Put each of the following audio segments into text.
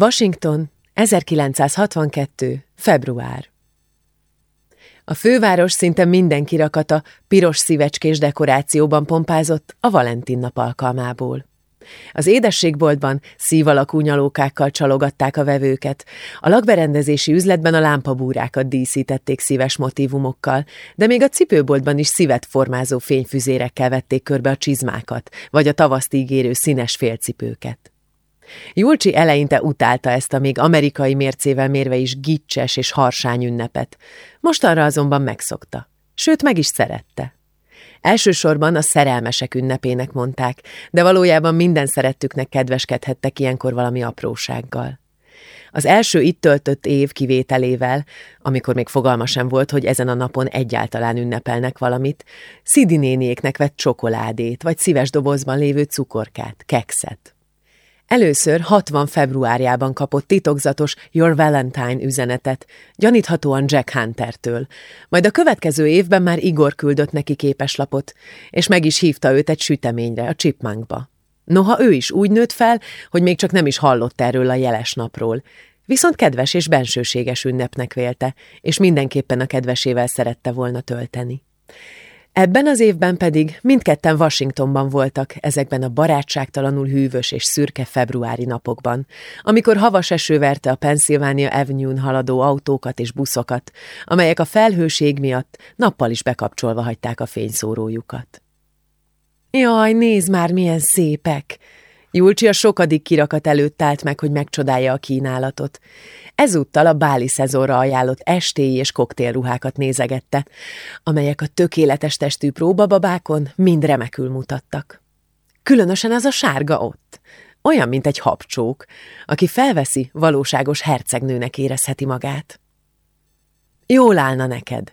Washington, 1962. február. A főváros szinte minden kirakata piros szívecskés dekorációban pompázott a Valentin nap alkalmából. Az édességboltban szívalakú nyalókákkal csalogatták a vevőket, a lakberendezési üzletben a lámpabúrákat díszítették szíves motívumokkal, de még a cipőboltban is szívet formázó fényfüzérekkel vették körbe a csizmákat, vagy a tavaszt ígérő színes félcipőket. Julcsi eleinte utálta ezt a még amerikai mércével mérve is gicses és harsány ünnepet, mostanra azonban megszokta, sőt meg is szerette. Elsősorban a szerelmesek ünnepének mondták, de valójában minden szerettüknek kedveskedhettek ilyenkor valami aprósággal. Az első itt töltött év kivételével, amikor még fogalma sem volt, hogy ezen a napon egyáltalán ünnepelnek valamit, Szidi néniéknek vett csokoládét, vagy szíves dobozban lévő cukorkát, kekszet. Először 60 februárjában kapott titokzatos Your Valentine üzenetet, gyaníthatóan Jack Huntertől, majd a következő évben már Igor küldött neki képeslapot, és meg is hívta őt egy süteményre, a Chipmunkba. Noha ő is úgy nőtt fel, hogy még csak nem is hallott erről a jeles napról, viszont kedves és bensőséges ünnepnek vélte, és mindenképpen a kedvesével szerette volna tölteni. Ebben az évben pedig mindketten Washingtonban voltak ezekben a barátságtalanul hűvös és szürke februári napokban, amikor havas eső verte a Pennsylvania Avenue-n haladó autókat és buszokat, amelyek a felhőség miatt nappal is bekapcsolva hagyták a fényszórójukat. Jaj, nézd már, milyen szépek! Julcsi a sokadik kirakat előtt állt meg, hogy megcsodálja a kínálatot. Ezúttal a báli szezonra ajánlott estéi és koktélruhákat nézegette, amelyek a tökéletes testű próbababákon mind remekül mutattak. Különösen az a sárga ott, olyan, mint egy habcsók, aki felveszi, valóságos hercegnőnek érezheti magát. Jól állna neked,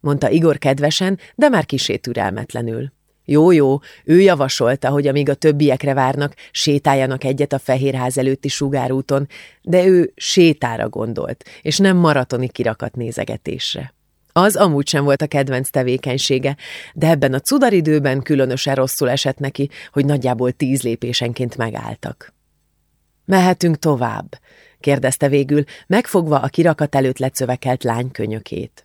mondta Igor kedvesen, de már kisé türelmetlenül. Jó-jó, ő javasolta, hogy amíg a többiekre várnak, sétáljanak egyet a Fehérház előtti sugárúton, de ő sétára gondolt, és nem maratoni kirakat nézegetésre. Az amúgy sem volt a kedvenc tevékenysége, de ebben a cudaridőben különösen rosszul esett neki, hogy nagyjából tíz lépésenként megálltak. Mehetünk tovább? kérdezte végül, megfogva a kirakat előtt lecövekelt lány könyökét.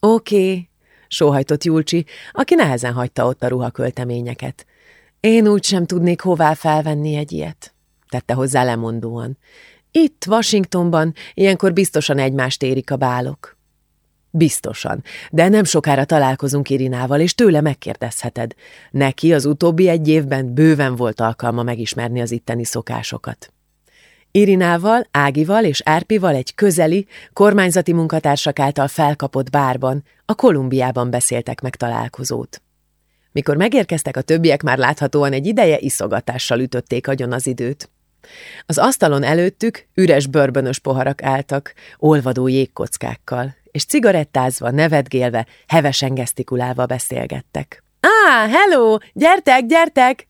Oké, sóhajtott Julcsi, aki nehezen hagyta ott a ruhakölteményeket. Én úgy sem tudnék hová felvenni egy ilyet, tette hozzá lemondóan. Itt, Washingtonban, ilyenkor biztosan egymást érik a bálok. Biztosan, de nem sokára találkozunk Irinával, és tőle megkérdezheted. Neki az utóbbi egy évben bőven volt alkalma megismerni az itteni szokásokat. Irinával, Ágival és Árpival egy közeli, kormányzati munkatársak által felkapott bárban, a Kolumbiában beszéltek meg találkozót. Mikor megérkeztek a többiek, már láthatóan egy ideje iszogatással ütötték agyon az időt. Az asztalon előttük üres bőrbönös poharak álltak, olvadó jégkockákkal, és cigarettázva, nevetgélve, hevesen gesztikulálva beszélgettek. – Á, hello! Gyertek, gyertek!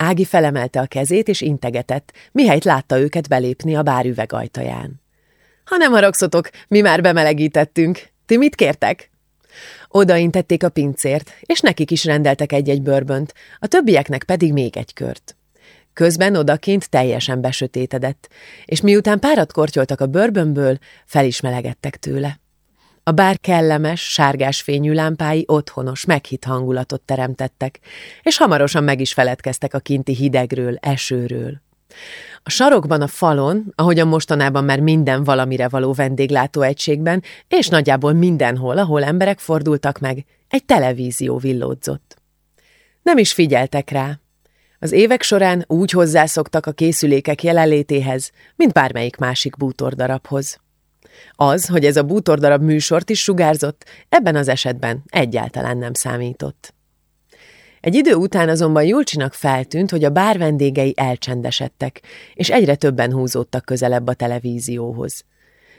Ági felemelte a kezét és integetett, mihelyt látta őket belépni a bár üveg ajtaján. Ha nem haragszotok, mi már bemelegítettünk. Ti mit kértek? Odaintették a pincért, és nekik is rendeltek egy-egy bőrbönt, a többieknek pedig még egy kört. Közben odakint teljesen besötétedett, és miután párat kortyoltak a bőrbönből, felismelegedtek tőle. A bár kellemes, sárgás fényű lámpái otthonos, meghitt hangulatot teremtettek, és hamarosan meg is feledkeztek a kinti hidegről, esőről. A sarokban a falon, ahogyan mostanában már minden valamire való vendéglátóegységben, és nagyjából mindenhol, ahol emberek fordultak meg, egy televízió villódzott. Nem is figyeltek rá. Az évek során úgy hozzászoktak a készülékek jelenlétéhez, mint bármelyik másik bútordarabhoz. Az, hogy ez a bútordarab műsort is sugárzott, ebben az esetben egyáltalán nem számított. Egy idő után azonban Julcsinak feltűnt, hogy a bár vendégei elcsendesedtek, és egyre többen húzódtak közelebb a televízióhoz.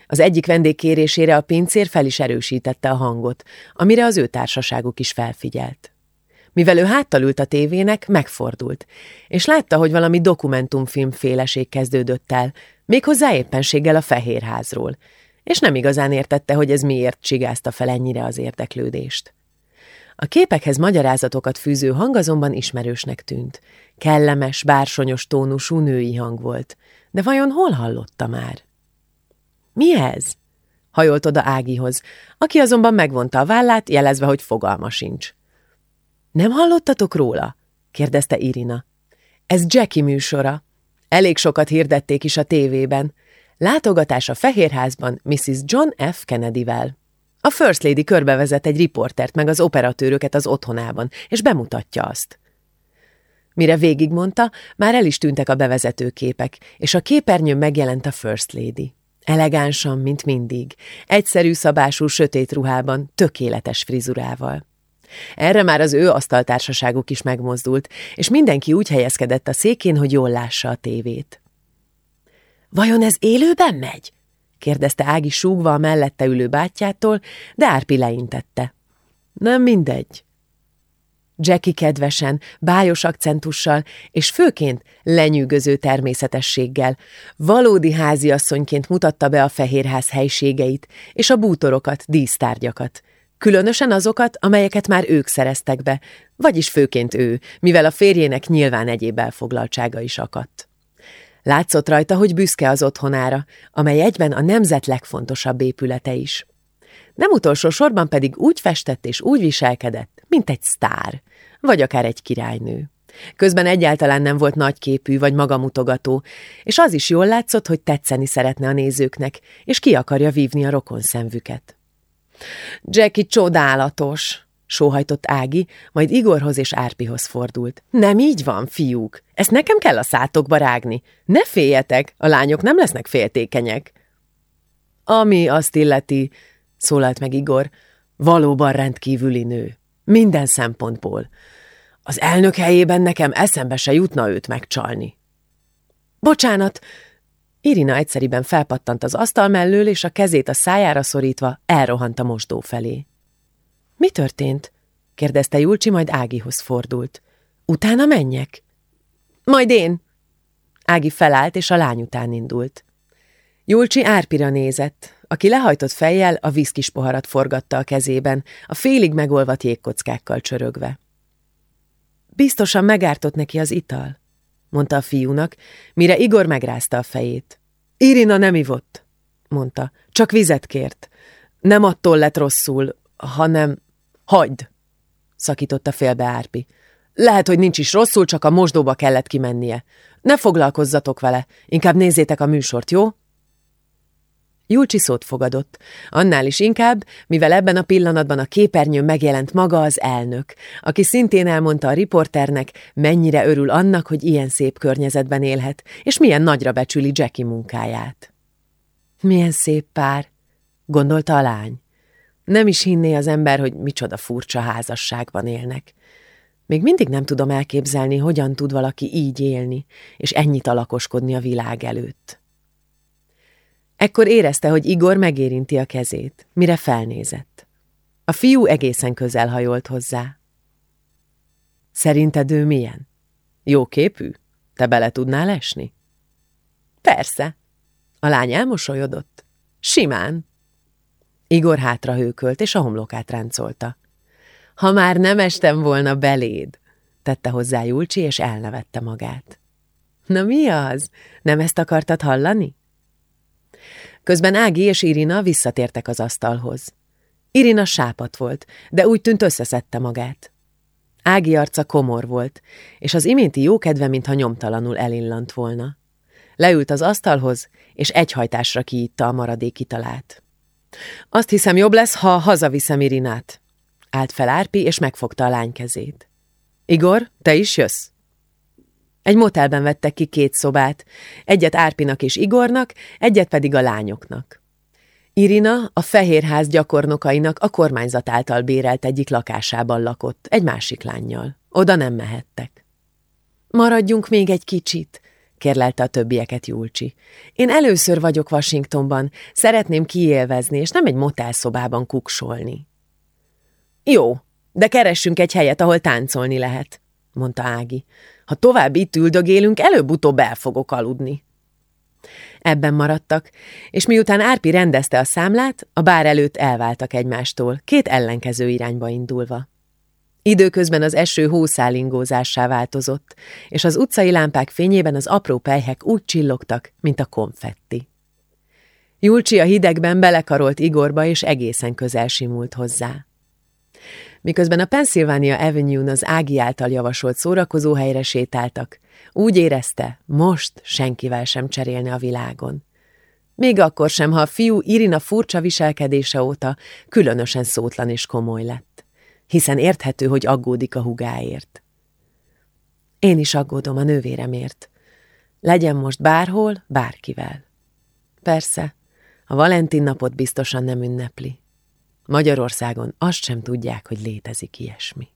Az egyik vendég kérésére a pincér fel is erősítette a hangot, amire az ő társaságuk is felfigyelt. Mivel ő háttal ült a tévének, megfordult, és látta, hogy valami dokumentumfilm féleség kezdődött el, méghozzá éppenséggel a Fehérházról, és nem igazán értette, hogy ez miért csigázta fel ennyire az érdeklődést. A képekhez magyarázatokat fűző hang azonban ismerősnek tűnt. Kellemes, bársonyos tónusú női hang volt. De vajon hol hallotta már? Mi ez? Hajolt oda Ágihoz, aki azonban megvonta a vállát, jelezve, hogy fogalma sincs. Nem hallottatok róla? kérdezte Irina. Ez Jackie műsora. Elég sokat hirdették is a tévében. Látogatás a Fehérházban Mrs. John F. Kennedy-vel. A First Lady körbevezet egy riportert meg az operatőröket az otthonában, és bemutatja azt. Mire végigmondta, már el is tűntek a bevezető képek, és a képernyőn megjelent a First Lady. Elegánsan, mint mindig, egyszerű szabású sötét ruhában, tökéletes frizurával. Erre már az ő asztaltársaságuk is megmozdult, és mindenki úgy helyezkedett a székén, hogy jól lássa a tévét. Vajon ez élőben megy? kérdezte Ági súgva a mellette ülő bátyjától, de Árpi leintette. Nem mindegy. Jackie kedvesen, bájos akcentussal, és főként lenyűgöző természetességgel, valódi háziasszonyként mutatta be a fehérház helységeit és a bútorokat, dísztárgyakat. Különösen azokat, amelyeket már ők szereztek be, vagyis főként ő, mivel a férjének nyilván egyéb elfoglaltsága is akadt. Látszott rajta, hogy büszke az otthonára, amely egyben a nemzet legfontosabb épülete is. Nem utolsó sorban pedig úgy festett és úgy viselkedett, mint egy sztár, vagy akár egy királynő. Közben egyáltalán nem volt nagyképű vagy magamutogató, és az is jól látszott, hogy tetszeni szeretne a nézőknek, és ki akarja vívni a rokon szemvüket. Jackie csodálatos, sóhajtott Ági, majd Igorhoz és Árpihoz fordult. Nem így van, fiúk. Ezt nekem kell a szátokba rágni. Ne féljetek, a lányok nem lesznek féltékenyek. Ami azt illeti, szólalt meg Igor, valóban rendkívüli nő. Minden szempontból. Az elnök helyében nekem eszembe se jutna őt megcsalni. Bocsánat! Irina egyszeriben felpattant az asztal mellől, és a kezét a szájára szorítva elrohant a mosdó felé. Mi történt? kérdezte Julcsi, majd Ágihoz fordult. Utána menjek? Majd én. Ági felállt, és a lány után indult. Julcsi Árpira nézett, aki lehajtott fejjel a viszkis poharat forgatta a kezében, a félig megolvat jégkockákkal csörögve. Biztosan megártott neki az ital, mondta a fiúnak, mire Igor megrázta a fejét. Irina nem ivott, mondta, csak vizet kért. Nem attól lett rosszul, hanem Hagyd! szakította félbe Árpi. Lehet, hogy nincs is rosszul, csak a mosdóba kellett kimennie. Ne foglalkozzatok vele, inkább nézzétek a műsort, jó? Julcsi szót fogadott, annál is inkább, mivel ebben a pillanatban a képernyőn megjelent maga az elnök, aki szintén elmondta a riporternek, mennyire örül annak, hogy ilyen szép környezetben élhet, és milyen nagyra becsüli Jackie munkáját. Milyen szép pár, gondolta a lány. Nem is hinné az ember, hogy micsoda furcsa házasságban élnek. Még mindig nem tudom elképzelni, hogyan tud valaki így élni, és ennyit alakoskodni a világ előtt. Ekkor érezte, hogy Igor megérinti a kezét, mire felnézett. A fiú egészen közel hajolt hozzá. Szerinted ő milyen? Jó képű? Te bele tudnál esni? Persze. A lány elmosolyodott. Simán. Igor hátra hőkölt, és a homlokát ráncolta. Ha már nem estem volna beléd, tette hozzá Julcsi, és elnevette magát. Na mi az? Nem ezt akartad hallani? Közben Ági és Irina visszatértek az asztalhoz. Irina sápat volt, de úgy tűnt összeszedte magát. Ági arca komor volt, és az iménti jókedve, mintha nyomtalanul elillant volna. Leült az asztalhoz, és egyhajtásra kiitta a maradék italát. Azt hiszem jobb lesz, ha hazaviszem Irinát. Állt fel Árpi, és megfogta a lány kezét. Igor, te is jössz? Egy motelben vettek ki két szobát, egyet Árpinak és Igornak, egyet pedig a lányoknak. Irina a Fehérház gyakornokainak a kormányzat által bérelt egyik lakásában lakott, egy másik lányjal. Oda nem mehettek. Maradjunk még egy kicsit, kérlelte a többieket Julcsi. Én először vagyok Washingtonban, szeretném kiélvezni, és nem egy motelszobában kuksolni. Jó, de keressünk egy helyet, ahol táncolni lehet, mondta Ági. Ha tovább itt üldögélünk, előbb-utóbb el fogok aludni. Ebben maradtak, és miután Árpi rendezte a számlát, a bár előtt elváltak egymástól, két ellenkező irányba indulva. Időközben az eső hószálingózássá változott, és az utcai lámpák fényében az apró pejhek úgy csillogtak, mint a konfetti. Julcsi a hidegben belekarolt Igorba, és egészen közel simult hozzá. Miközben a Pennsylvania Avenue-n az Ági által javasolt szórakozóhelyre sétáltak, úgy érezte, most senkivel sem cserélne a világon. Még akkor sem, ha a fiú Irina furcsa viselkedése óta különösen szótlan és komoly lett, hiszen érthető, hogy aggódik a hugáért. Én is aggódom a nővéremért. Legyen most bárhol, bárkivel. Persze, a Valentin napot biztosan nem ünnepli. Magyarországon azt sem tudják, hogy létezik ilyesmi.